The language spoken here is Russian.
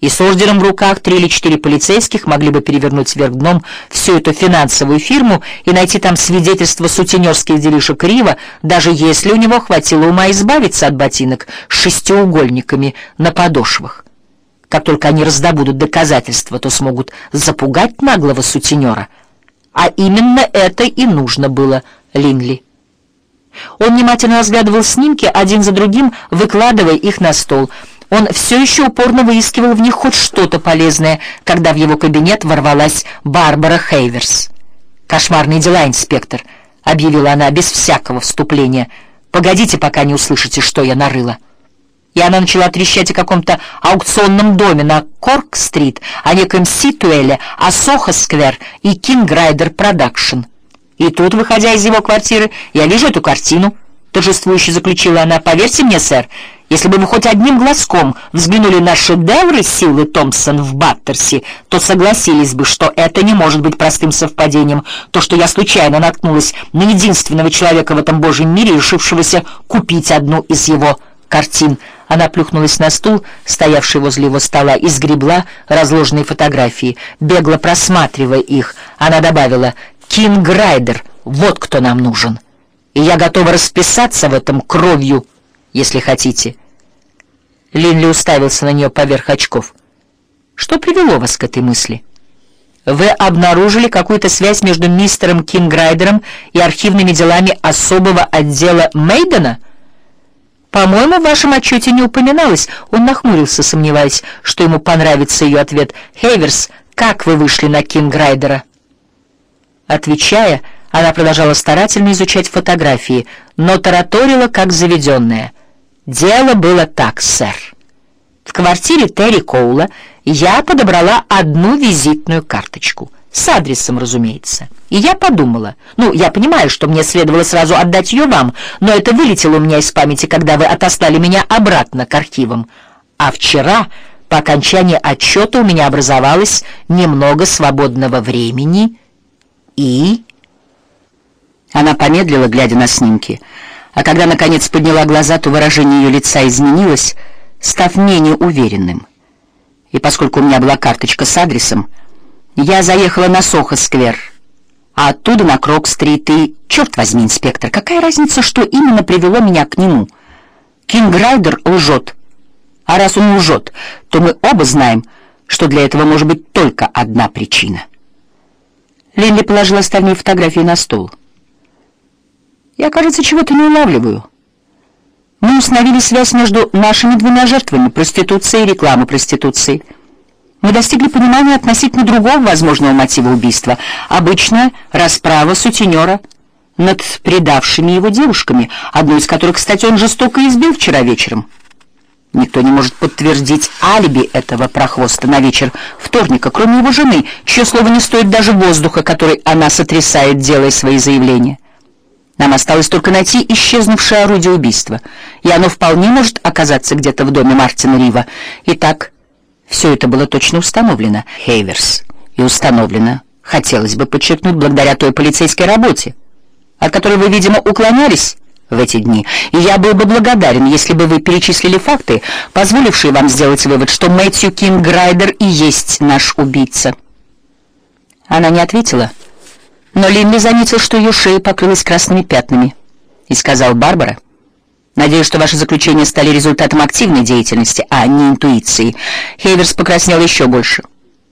и с ордером в руках три или четыре полицейских могли бы перевернуть вверх дном всю эту финансовую фирму и найти там свидетельство сутенерских делишек Рива, даже если у него хватило ума избавиться от ботинок с шестиугольниками на подошвах. Как только они раздобудут доказательства, то смогут запугать наглого сутенера. А именно это и нужно было Линли. Он внимательно разглядывал снимки один за другим, выкладывая их на стол — он все еще упорно выискивал в них хоть что-то полезное, когда в его кабинет ворвалась Барбара Хейверс. «Кошмарные дела, инспектор», — объявила она без всякого вступления. «Погодите, пока не услышите, что я нарыла». И она начала трещать о каком-то аукционном доме на Корк-стрит, о неком Ситуэле, о Сохо-сквер и Кинграйдер Продакшн. И тут, выходя из его квартиры, я вижу эту картину, торжествующе заключила она. «Поверьте мне, сэр, если бы вы хоть одним глазком взглянули на шедевры Силы Томпсон в Баттерсе, то согласились бы, что это не может быть простым совпадением. То, что я случайно наткнулась на единственного человека в этом божьем мире, решившегося купить одну из его картин. Она плюхнулась на стул, стоявший возле его стола, и сгребла разложенные фотографии. Бегло просматривая их, она добавила «Кинг Райдер, вот кто нам нужен. И я готова расписаться в этом кровью» если хотите. Линли уставился на нее поверх очков. Что привело вас к этой мысли? Вы обнаружили какую-то связь между мистером Кинграйдером и архивными делами особого отдела Мейдена? По-моему, в вашем отчете не упоминалось. Он нахмурился, сомневаясь, что ему понравится ее ответ. Хейверс, как вы вышли на Кинграйдера? Отвечая, она продолжала старательно изучать фотографии, но тараторила как заведенная. Дело было так, сэр. В квартире Терри Коула я подобрала одну визитную карточку. С адресом, разумеется. И я подумала, ну, я понимаю, что мне следовало сразу отдать ее вам, но это вылетело у меня из памяти, когда вы отослали меня обратно к архивам. А вчера, по окончании отчета, у меня образовалось немного свободного времени и... Она помедлила, глядя на снимки. А когда, наконец, подняла глаза, то выражение ее лица изменилось, став менее уверенным. И поскольку у меня была карточка с адресом, я заехала на Сохо-сквер, а оттуда на Корк-стрит, и, черт возьми, инспектор, какая разница, что именно привело меня к нему? Кинграйдер лжет. А раз он лжет, то мы оба знаем, что для этого может быть только одна причина. Линли положила остальные фотографии на стол. Я, кажется, чего-то не улавливаю. Мы установили связь между нашими двумя жертвами проституцией и рекламой проституции. Мы достигли понимания относительно другого возможного мотива убийства. Обычная расправа сутенера над предавшими его девушками, одну из которых, кстати, он жестоко избил вчера вечером. Никто не может подтвердить алиби этого прохвоста на вечер вторника, кроме его жены, чье слово не стоит даже воздуха, который она сотрясает, делая свои заявления. Нам осталось только найти исчезнувшее орудие убийства, и оно вполне может оказаться где-то в доме Мартина Рива. Итак, все это было точно установлено, Хейверс, и установлено, хотелось бы подчеркнуть, благодаря той полицейской работе, от которой вы, видимо, уклонялись в эти дни, и я был бы благодарен, если бы вы перечислили факты, позволившие вам сделать вывод, что Мэтью Кинг Грайдер и есть наш убийца. Она не ответила, — но Линли заметил, что ее шея покрылась красными пятнами, и сказал Барбара, «Надеюсь, что ваши заключения стали результатом активной деятельности, а не интуиции». Хейверс покраснел еще больше.